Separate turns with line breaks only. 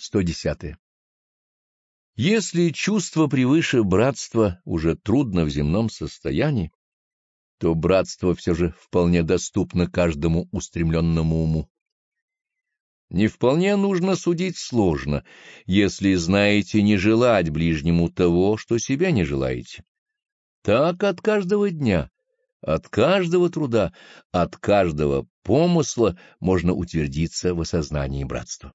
110. Если чувство превыше братства уже трудно в земном состоянии, то братство все же вполне доступно каждому устремленному уму. Не вполне нужно судить сложно, если знаете не желать ближнему того, что себя не желаете. Так от каждого дня, от каждого труда, от каждого помысла можно утвердиться в осознании братства.